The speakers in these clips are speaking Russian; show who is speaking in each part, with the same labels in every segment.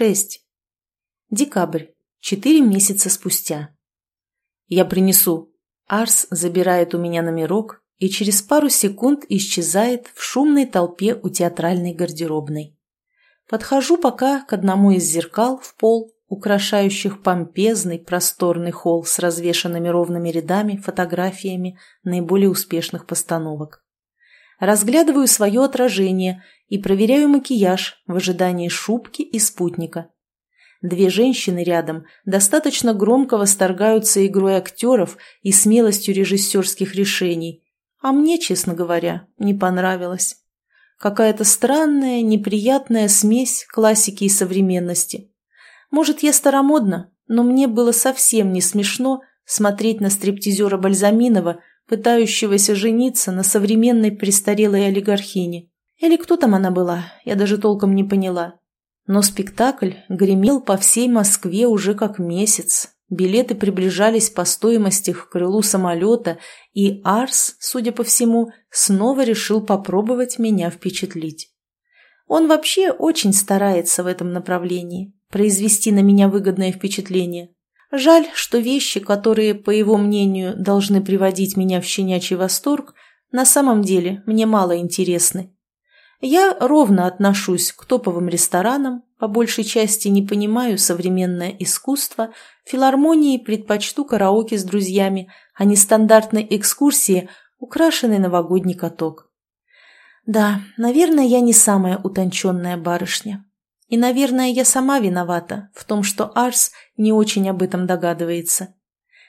Speaker 1: Шесть. Декабрь. Четыре месяца спустя. Я принесу. Арс забирает у меня номерок и через пару секунд исчезает в шумной толпе у театральной гардеробной. Подхожу пока к одному из зеркал в пол, украшающих помпезный просторный холл с развешанными ровными рядами фотографиями наиболее успешных постановок. Разглядываю свое отражение и проверяю макияж в ожидании шубки и спутника. Две женщины рядом достаточно громко восторгаются игрой актеров и смелостью режиссерских решений, а мне, честно говоря, не понравилось. Какая-то странная, неприятная смесь классики и современности. Может, я старомодна, но мне было совсем не смешно смотреть на стриптизера Бальзаминова, пытающегося жениться на современной престарелой олигархине. Или кто там она была, я даже толком не поняла. Но спектакль гремел по всей Москве уже как месяц. Билеты приближались по стоимости к крылу самолета, и Арс, судя по всему, снова решил попробовать меня впечатлить. Он вообще очень старается в этом направлении, произвести на меня выгодное впечатление. Жаль, что вещи, которые, по его мнению, должны приводить меня в щенячий восторг, на самом деле мне мало интересны. Я ровно отношусь к топовым ресторанам, по большей части не понимаю современное искусство, филармонии предпочту караоке с друзьями, а не стандартной экскурсии, украшенный новогодний каток. Да, наверное, я не самая утонченная барышня. И, наверное, я сама виновата в том, что Арс не очень об этом догадывается.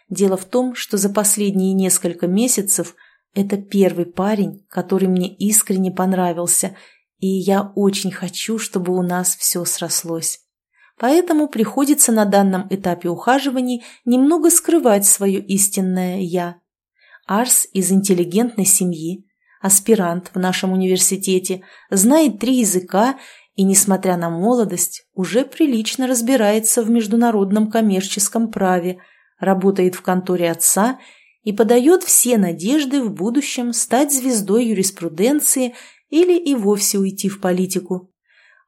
Speaker 1: Дело в том, что за последние несколько месяцев – это первый парень, который мне искренне понравился, и я очень хочу, чтобы у нас все срослось. Поэтому приходится на данном этапе ухаживаний немного скрывать свое истинное «я». Арс из интеллигентной семьи, аспирант в нашем университете, знает три языка и, несмотря на молодость, уже прилично разбирается в международном коммерческом праве, работает в конторе отца и подает все надежды в будущем стать звездой юриспруденции или и вовсе уйти в политику.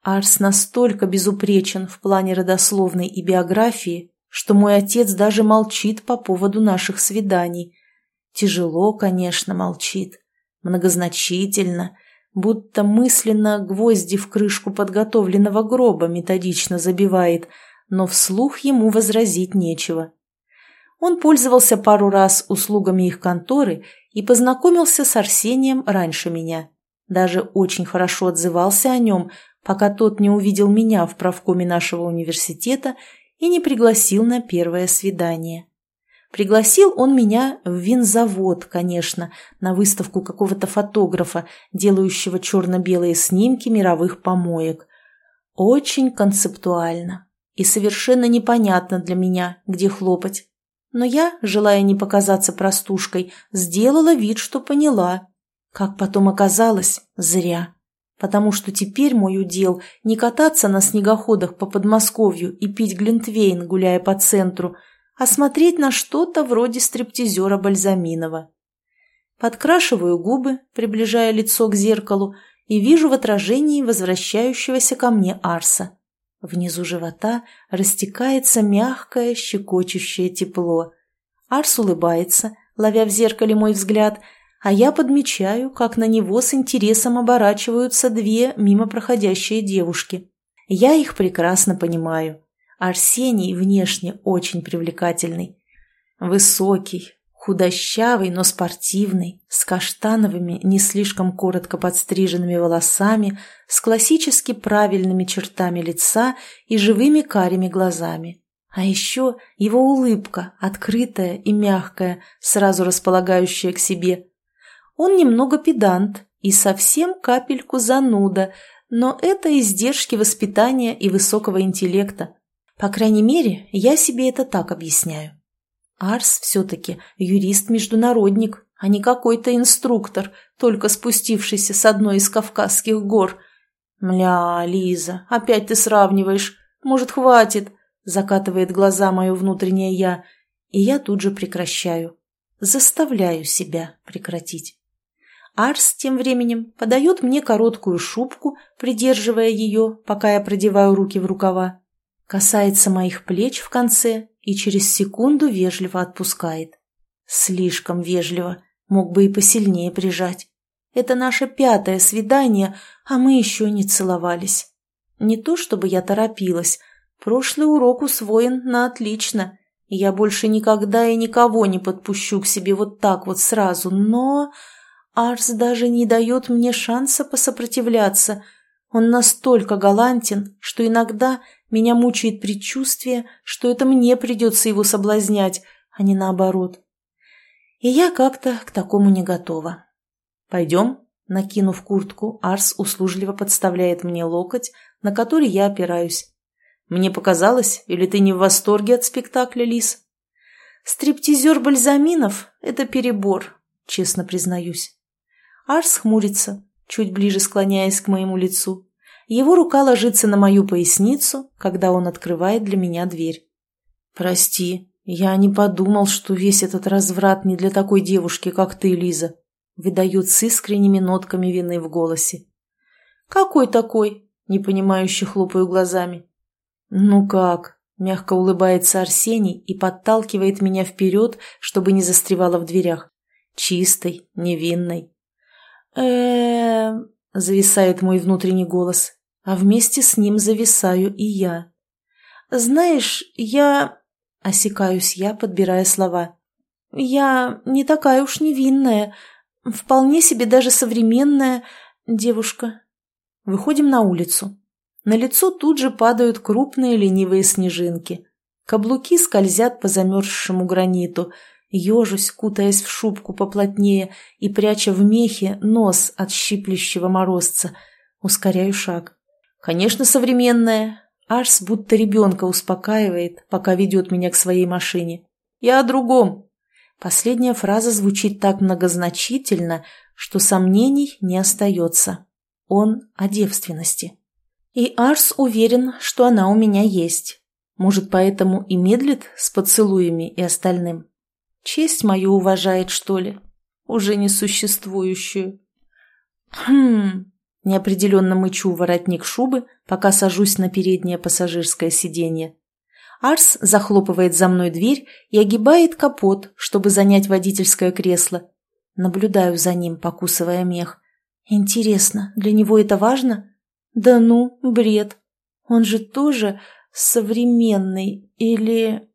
Speaker 1: Арс настолько безупречен в плане родословной и биографии, что мой отец даже молчит по поводу наших свиданий. Тяжело, конечно, молчит, многозначительно, будто мысленно гвозди в крышку подготовленного гроба методично забивает, но вслух ему возразить нечего. Он пользовался пару раз услугами их конторы и познакомился с Арсением раньше меня. Даже очень хорошо отзывался о нем, пока тот не увидел меня в правкоме нашего университета и не пригласил на первое свидание. Пригласил он меня в винзавод, конечно, на выставку какого-то фотографа, делающего черно-белые снимки мировых помоек. Очень концептуально и совершенно непонятно для меня, где хлопать. Но я, желая не показаться простушкой, сделала вид, что поняла. Как потом оказалось, зря. Потому что теперь мой удел не кататься на снегоходах по Подмосковью и пить глинтвейн, гуляя по центру, а смотреть на что-то вроде стриптизера Бальзаминова. Подкрашиваю губы, приближая лицо к зеркалу, и вижу в отражении возвращающегося ко мне Арса. Внизу живота растекается мягкое, щекочущее тепло. Арс улыбается, ловя в зеркале мой взгляд, а я подмечаю, как на него с интересом оборачиваются две мимо проходящие девушки. Я их прекрасно понимаю. Арсений внешне очень привлекательный. Высокий, Худощавый, но спортивный, с каштановыми, не слишком коротко подстриженными волосами, с классически правильными чертами лица и живыми карими глазами. А еще его улыбка, открытая и мягкая, сразу располагающая к себе. Он немного педант и совсем капельку зануда, но это издержки воспитания и высокого интеллекта. По крайней мере, я себе это так объясняю. Арс все-таки юрист-международник, а не какой-то инструктор, только спустившийся с одной из Кавказских гор. «Мля, Лиза, опять ты сравниваешь. Может, хватит?» Закатывает глаза мое внутреннее «я», и я тут же прекращаю. Заставляю себя прекратить. Арс тем временем подает мне короткую шубку, придерживая ее, пока я продеваю руки в рукава. касается моих плеч в конце и через секунду вежливо отпускает. Слишком вежливо, мог бы и посильнее прижать. Это наше пятое свидание, а мы еще не целовались. Не то чтобы я торопилась, прошлый урок усвоен на отлично, я больше никогда и никого не подпущу к себе вот так вот сразу, но... Арс даже не дает мне шанса посопротивляться. Он настолько галантен, что иногда меня мучает предчувствие, что это мне придется его соблазнять, а не наоборот. И я как-то к такому не готова. «Пойдем?» Накинув куртку, Арс услужливо подставляет мне локоть, на который я опираюсь. «Мне показалось, или ты не в восторге от спектакля, Лис?» «Стриптизер Бальзаминов — это перебор», — честно признаюсь. Арс хмурится, чуть ближе склоняясь к моему лицу. Его рука ложится на мою поясницу, когда он открывает для меня дверь. «Прости, я не подумал, что весь этот разврат не для такой девушки, как ты, Лиза», выдают с искренними нотками вины в голосе. «Какой такой?» – непонимающе хлопаю глазами. «Ну как?» – мягко улыбается Арсений и подталкивает меня вперед, чтобы не застревала в дверях. Чистой, невинной. э зависает мой внутренний голос, а вместе с ним зависаю и я. «Знаешь, я...» – осекаюсь я, подбирая слова. «Я не такая уж невинная, Вполне себе даже современная девушка. Выходим на улицу. На лицо тут же падают крупные ленивые снежинки. Каблуки скользят по замерзшему граниту. Ежусь, кутаясь в шубку поплотнее и пряча в мехе нос от щиплющего морозца. Ускоряю шаг. Конечно, современная. Арс будто ребенка успокаивает, пока ведет меня к своей машине. Я о другом. Последняя фраза звучит так многозначительно, что сомнений не остается. Он о девственности. И Арс уверен, что она у меня есть. Может, поэтому и медлит с поцелуями и остальным. Честь мою уважает, что ли? Уже несуществующую. Хм... Неопределенно мычу воротник шубы, пока сажусь на переднее пассажирское сиденье. Арс захлопывает за мной дверь и огибает капот, чтобы занять водительское кресло. Наблюдаю за ним, покусывая мех. Интересно, для него это важно? Да ну, бред. Он же тоже современный или...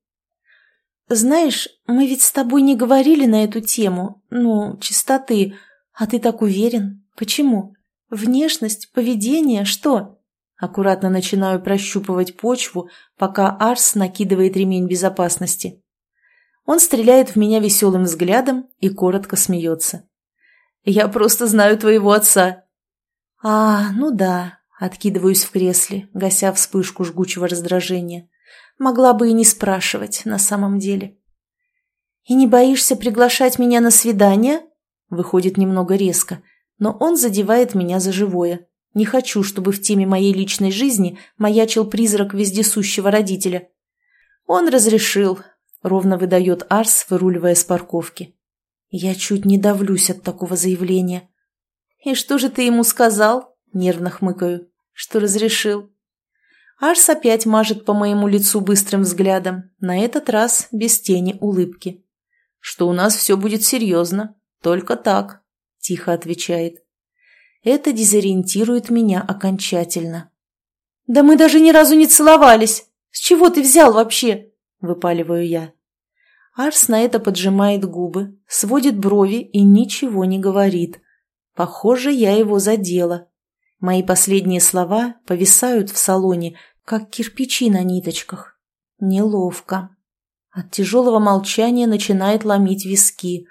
Speaker 1: Знаешь, мы ведь с тобой не говорили на эту тему, ну, чистоты, а ты так уверен. Почему? Внешность, поведение, что? Аккуратно начинаю прощупывать почву, пока Арс накидывает ремень безопасности. Он стреляет в меня веселым взглядом и коротко смеется. «Я просто знаю твоего отца». «А, ну да», — откидываюсь в кресле, гася вспышку жгучего раздражения. «Могла бы и не спрашивать на самом деле». «И не боишься приглашать меня на свидание?» Выходит немного резко, но он задевает меня за живое. Не хочу, чтобы в теме моей личной жизни маячил призрак вездесущего родителя. Он разрешил, ровно выдает Арс, выруливая с парковки. Я чуть не давлюсь от такого заявления. «И что же ты ему сказал?» – нервно хмыкаю. «Что разрешил?» Арс опять мажет по моему лицу быстрым взглядом, на этот раз без тени улыбки. «Что у нас все будет серьезно, только так», – тихо отвечает. Это дезориентирует меня окончательно. «Да мы даже ни разу не целовались! С чего ты взял вообще?» – выпаливаю я. Арс на это поджимает губы, сводит брови и ничего не говорит. Похоже, я его задела. Мои последние слова повисают в салоне, как кирпичи на ниточках. Неловко. От тяжелого молчания начинает ломить виски.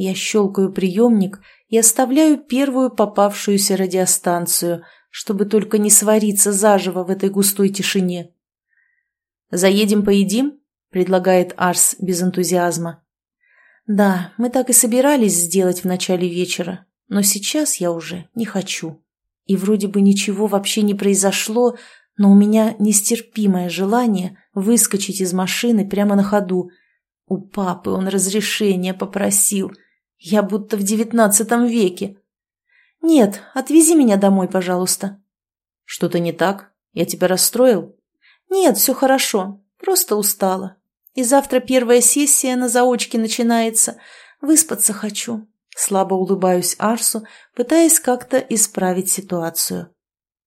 Speaker 1: Я щелкаю приемник и оставляю первую попавшуюся радиостанцию, чтобы только не свариться заживо в этой густой тишине. «Заедем поедим?» – предлагает Арс без энтузиазма. «Да, мы так и собирались сделать в начале вечера, но сейчас я уже не хочу. И вроде бы ничего вообще не произошло, но у меня нестерпимое желание выскочить из машины прямо на ходу. У папы он разрешение попросил – я будто в девятнадцатом веке. Нет, отвези меня домой, пожалуйста. Что-то не так? Я тебя расстроил? «Нет, все хорошо. Просто устала. И завтра первая сессия на заочке начинается. Выспаться хочу». Слабо улыбаюсь Арсу, пытаясь как-то исправить ситуацию.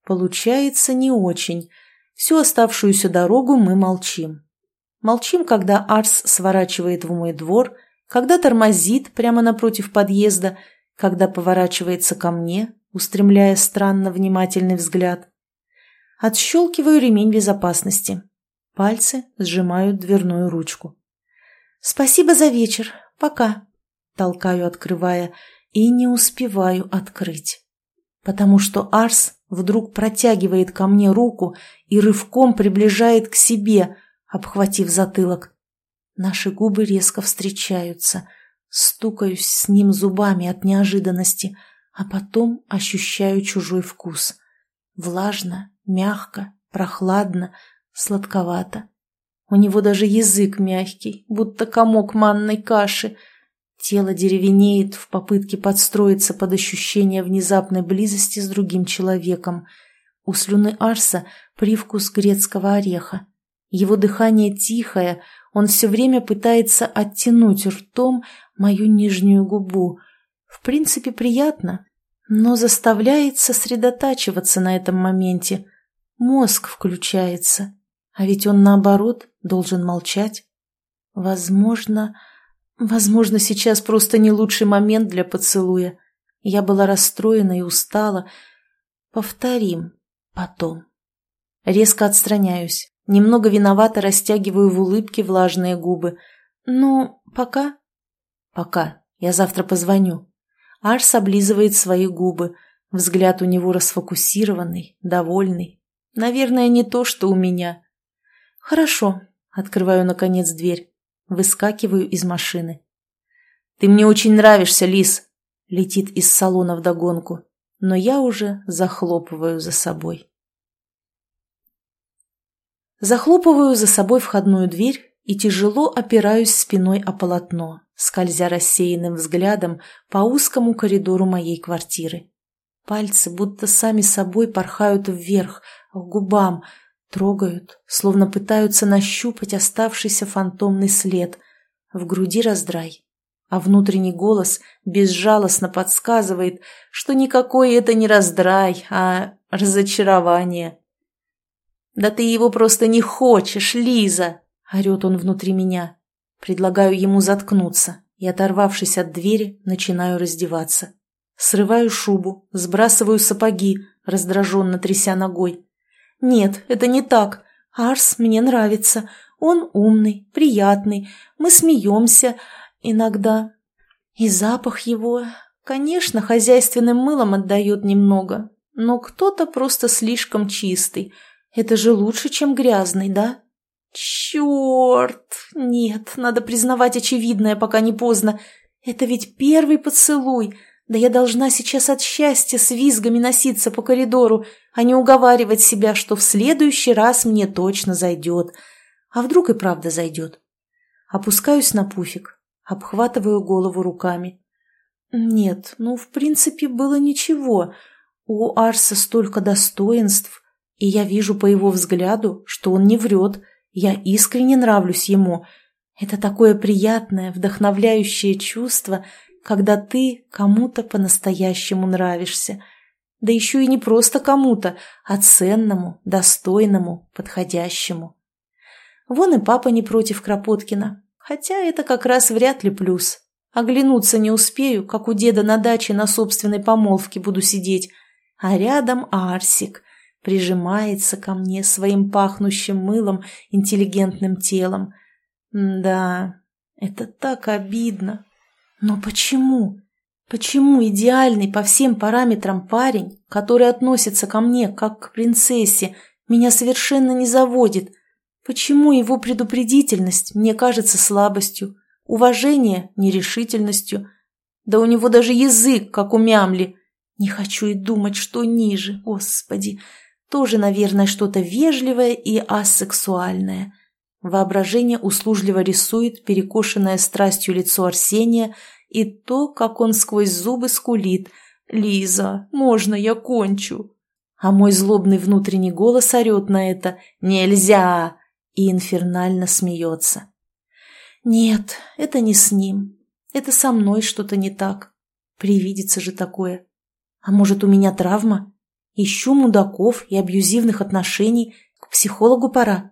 Speaker 1: Получается не очень. Всю оставшуюся дорогу мы молчим. Молчим, когда Арс сворачивает в мой двор, когда тормозит прямо напротив подъезда, когда поворачивается ко мне, устремляя странно внимательный взгляд. Отщелкиваю ремень безопасности. Пальцы сжимают дверную ручку. «Спасибо за вечер. Пока!» Толкаю, открывая, и не успеваю открыть. Потому что Арс вдруг протягивает ко мне руку и рывком приближает к себе, обхватив затылок. Наши губы резко встречаются. Стукаюсь с ним зубами от неожиданности, а потом ощущаю чужой вкус. Влажно, мягко, прохладно, сладковато. У него даже язык мягкий, будто комок манной каши. Тело деревенеет в попытке подстроиться под ощущение внезапной близости с другим человеком. У слюны Арса привкус грецкого ореха. Его дыхание тихое, он все время пытается оттянуть ртом мою нижнюю губу. В принципе, приятно, но заставляет сосредотачиваться на этом моменте. Мозг включается, а ведь он, наоборот, должен молчать. Возможно, возможно, сейчас просто не лучший момент для поцелуя. Я была расстроена и устала. Повторим потом. Резко отстраняюсь. Немного виновато растягиваю в улыбке влажные губы. «Ну, пока?» «Пока. Я завтра позвоню». Арс облизывает свои губы. Взгляд у него расфокусированный, довольный. Наверное, не то, что у меня. «Хорошо». Открываю, наконец, дверь. Выскакиваю из машины. «Ты мне очень нравишься, Лис!» Летит из салона вдогонку. Но я уже захлопываю за собой. Захлопываю за собой входную дверь и тяжело опираюсь спиной о полотно, скользя рассеянным взглядом по узкому коридору моей квартиры. Пальцы будто сами собой порхают вверх, к губам, трогают, словно пытаются нащупать оставшийся фантомный след. В груди раздрай, а внутренний голос безжалостно подсказывает, что никакой это не раздрай, а разочарование. «Да ты его просто не хочешь, Лиза!» – орет он внутри меня. Предлагаю ему заткнуться и, оторвавшись от двери, начинаю раздеваться. Срываю шубу, сбрасываю сапоги, раздраженно тряся ногой. «Нет, это не так. Арс мне нравится. Он умный, приятный. Мы смеемся иногда. И запах его, конечно, хозяйственным мылом отдает немного, но кто-то просто слишком чистый – это же лучше, чем грязный, да? Черт! Нет, надо признавать очевидное, пока не поздно. Это ведь первый поцелуй. Да я должна сейчас от счастья с визгами носиться по коридору, а не уговаривать себя, что в следующий раз мне точно зайдет. А вдруг и правда зайдет? Опускаюсь на пуфик, обхватываю голову руками. Нет, ну, в принципе, было ничего. У Арса столько достоинств, и я вижу по его взгляду, что он не врет. Я искренне нравлюсь ему. Это такое приятное, вдохновляющее чувство, когда ты кому-то по-настоящему нравишься. Да еще и не просто кому-то, а ценному, достойному, подходящему. Вон и папа не против Кропоткина. Хотя это как раз вряд ли плюс. Оглянуться не успею, как у деда на даче на собственной помолвке буду сидеть. А рядом Арсик, прижимается ко мне своим пахнущим мылом интеллигентным телом. Да, это так обидно. Но почему? Почему идеальный по всем параметрам парень, который относится ко мне как к принцессе, меня совершенно не заводит? Почему его предупредительность мне кажется слабостью, уважение – нерешительностью? Да у него даже язык, как у мямли. Не хочу и думать, что ниже, господи. Тоже, наверное, что-то вежливое и асексуальное. Воображение услужливо рисует перекошенное страстью лицо Арсения и то, как он сквозь зубы скулит. «Лиза, можно я кончу?» А мой злобный внутренний голос орет на это «Нельзя!» и инфернально смеется. Нет, это не с ним. Это со мной что-то не так. Привидится же такое. А может, у меня травма? Ищу мудаков и абьюзивных отношений. К психологу пора.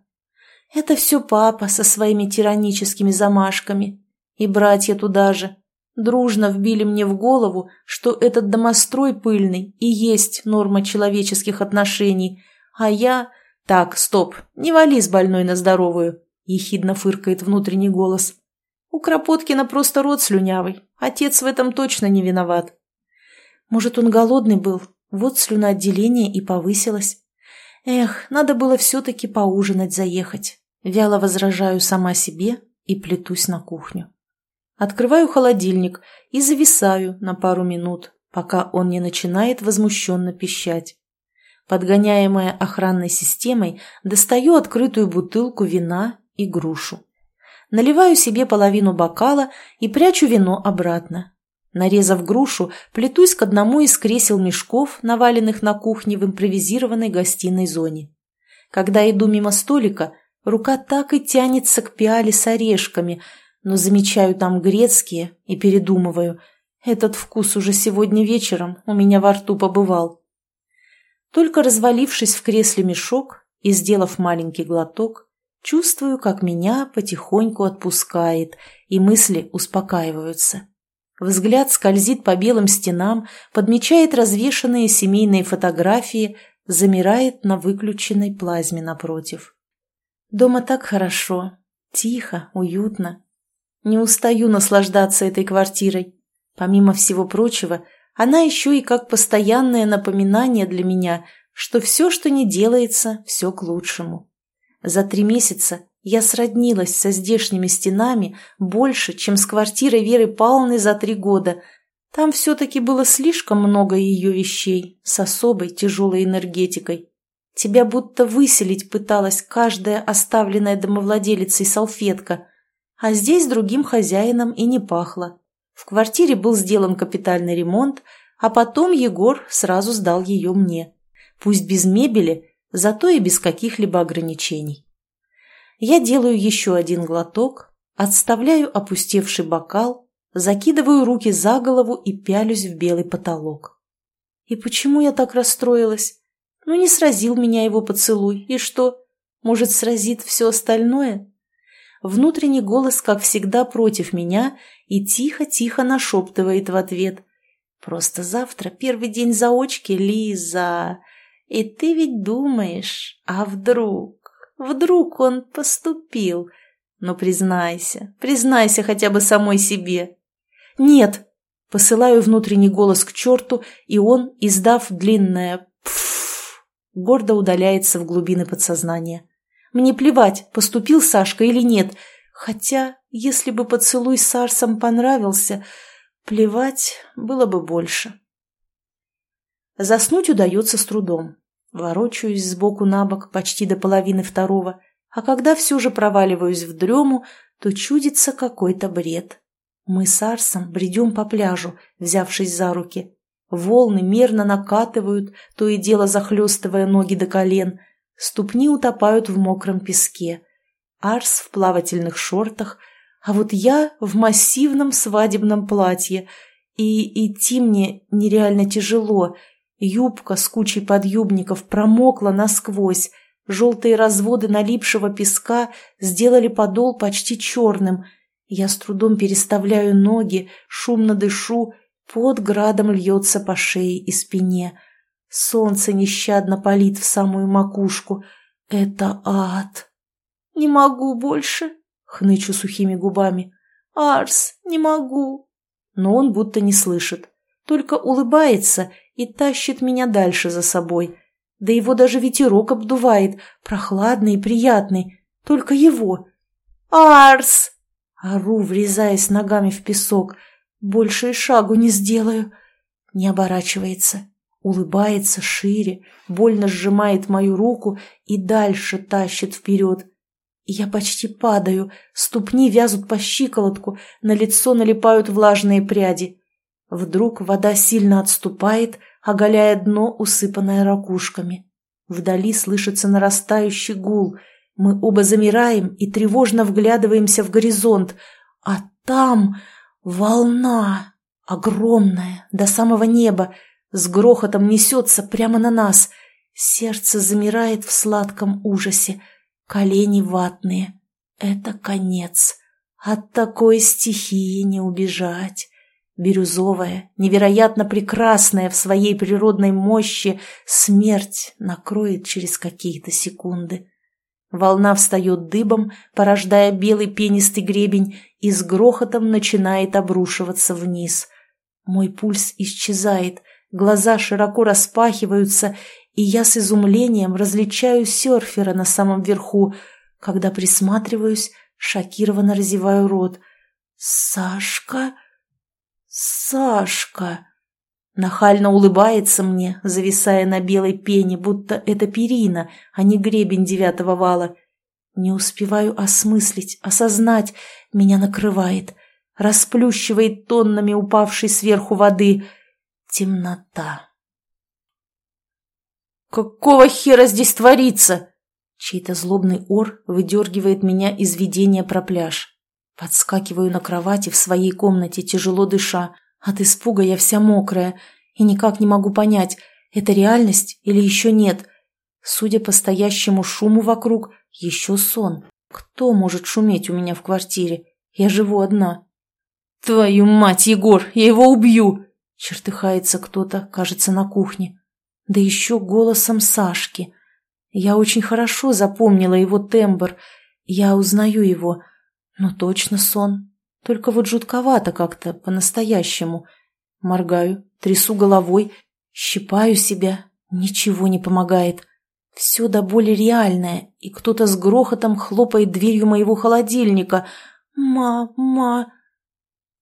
Speaker 1: Это все папа со своими тираническими замашками. И братья туда же. Дружно вбили мне в голову, что этот домострой пыльный и есть норма человеческих отношений. А я... Так, стоп, не вали с больной на здоровую. Ехидно фыркает внутренний голос. У Кропоткина просто рот слюнявый. Отец в этом точно не виноват. Может, он голодный был? Вот слюноотделение и повысилось. Эх, надо было все-таки поужинать заехать. Вяло возражаю сама себе и плетусь на кухню. Открываю холодильник и зависаю на пару минут, пока он не начинает возмущенно пищать. Подгоняемая охранной системой, достаю открытую бутылку вина и грушу. Наливаю себе половину бокала и прячу вино обратно. Нарезав грушу, плетусь к одному из кресел мешков, наваленных на кухне в импровизированной гостиной зоне. Когда иду мимо столика, рука так и тянется к пиале с орешками, но замечаю там грецкие и передумываю. Этот вкус уже сегодня вечером у меня во рту побывал. Только развалившись в кресле мешок и сделав маленький глоток, Чувствую, как меня потихоньку отпускает, и мысли успокаиваются. Взгляд скользит по белым стенам, подмечает развешанные семейные фотографии, замирает на выключенной плазме напротив. Дома так хорошо, тихо, уютно. Не устаю наслаждаться этой квартирой. Помимо всего прочего, она еще и как постоянное напоминание для меня, что все, что не делается, все к лучшему. За три месяца я сроднилась со здешними стенами больше, чем с квартирой Веры Павловны за три года. Там все-таки было слишком много ее вещей с особой тяжелой энергетикой. Тебя будто выселить пыталась каждая оставленная домовладелицей салфетка, а здесь другим хозяином и не пахло. В квартире был сделан капитальный ремонт, а потом Егор сразу сдал ее мне. Пусть без мебели, зато и без каких-либо ограничений. Я делаю еще один глоток, отставляю опустевший бокал, закидываю руки за голову и пялюсь в белый потолок. И почему я так расстроилась? Ну, не сразил меня его поцелуй, и что? Может, сразит все остальное? Внутренний голос, как всегда, против меня и тихо-тихо нашептывает в ответ. «Просто завтра первый день заочки, Лиза. И ты ведь думаешь, а вдруг, вдруг он поступил? Ну, признайся, признайся хотя бы самой себе. Нет, посылаю внутренний голос к черту, и он, издав длинное «пф», гордо удаляется в глубины подсознания. Мне плевать, поступил Сашка или нет, хотя, если бы поцелуй с Арсом понравился, плевать было бы больше. Заснуть удается с трудом. Ворочаюсь сбоку на бок почти до половины второго, а когда все же проваливаюсь в дрему, то чудится какой-то бред. Мы с Арсом бредем по пляжу, взявшись за руки. Волны мерно накатывают, то и дело захлестывая ноги до колен. Ступни утопают в мокром песке. Арс в плавательных шортах, а вот я в массивном свадебном платье. И идти мне нереально тяжело — Юбка с кучей подъюбников промокла насквозь, желтые разводы налипшего песка сделали подол почти черным. Я с трудом переставляю ноги, шумно дышу, под градом льется по шее и спине. Солнце нещадно палит в самую макушку. Это ад. «Не могу больше», — хнычу сухими губами. «Арс, не могу». Но он будто не слышит, только улыбается и тащит меня дальше за собой. Да его даже ветерок обдувает, прохладный и приятный. Только его. «Арс!» Ору, врезаясь ногами в песок. Больше и шагу не сделаю. Не оборачивается. Улыбается шире, больно сжимает мою руку и дальше тащит вперед. Я почти падаю, ступни вязут по щиколотку, на лицо налипают влажные пряди. Вдруг вода сильно отступает, оголяя дно, усыпанное ракушками. Вдали слышится нарастающий гул. Мы оба замираем и тревожно вглядываемся в горизонт. А там волна, огромная, до самого неба, с грохотом несется прямо на нас. Сердце замирает в сладком ужасе, колени ватные. Это конец. От такой стихии не убежать. Бирюзовая, невероятно прекрасная в своей природной мощи, смерть накроет через какие-то секунды. Волна встает дыбом, порождая белый пенистый гребень, и с грохотом начинает обрушиваться вниз. Мой пульс исчезает, глаза широко распахиваются, и я с изумлением различаю серфера на самом верху. Когда присматриваюсь, шокированно разеваю рот. «Сашка? Сашка!» Нахально улыбается мне, зависая на белой пене, будто это перина, а не гребень девятого вала. Не успеваю осмыслить, осознать, меня накрывает, расплющивает тоннами упавшей сверху воды. Темнота. «Какого хера здесь творится?» Чей-то злобный ор выдергивает меня из видения про пляж. Подскакиваю на кровати в своей комнате, тяжело дыша. От испуга я вся мокрая и никак не могу понять, это реальность или еще нет. Судя по стоящему шуму вокруг, еще сон. Кто может шуметь у меня в квартире? Я живу одна. «Твою мать, Егор, я его убью!» Чертыхается кто-то, кажется, на кухне да еще голосом Сашки. Я очень хорошо запомнила его тембр, я узнаю его, но точно сон. Только вот жутковато как-то, по-настоящему. Моргаю, трясу головой, щипаю себя, ничего не помогает. Все до боли реальное, и кто-то с грохотом хлопает дверью моего холодильника. «Мама!»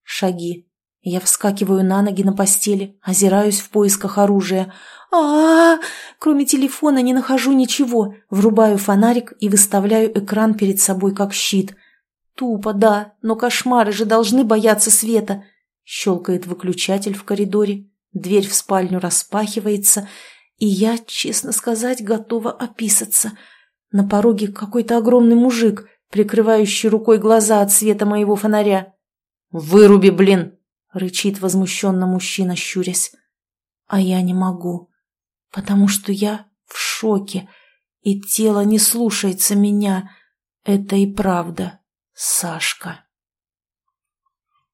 Speaker 1: Шаги. Я вскакиваю на ноги на постели, озираюсь в поисках оружия а, -а, -а Кроме телефона не нахожу ничего. Врубаю фонарик и выставляю экран перед собой как щит. Тупо, да, но кошмары же должны бояться света. Щелкает выключатель в коридоре, дверь в спальню распахивается, и я, честно сказать, готова описаться. На пороге какой-то огромный мужик, прикрывающий рукой глаза от света моего фонаря. «Выруби, блин!» — рычит возмущенно мужчина, щурясь. А я не могу потому что я в шоке, и тело не слушается меня. Это и правда Сашка.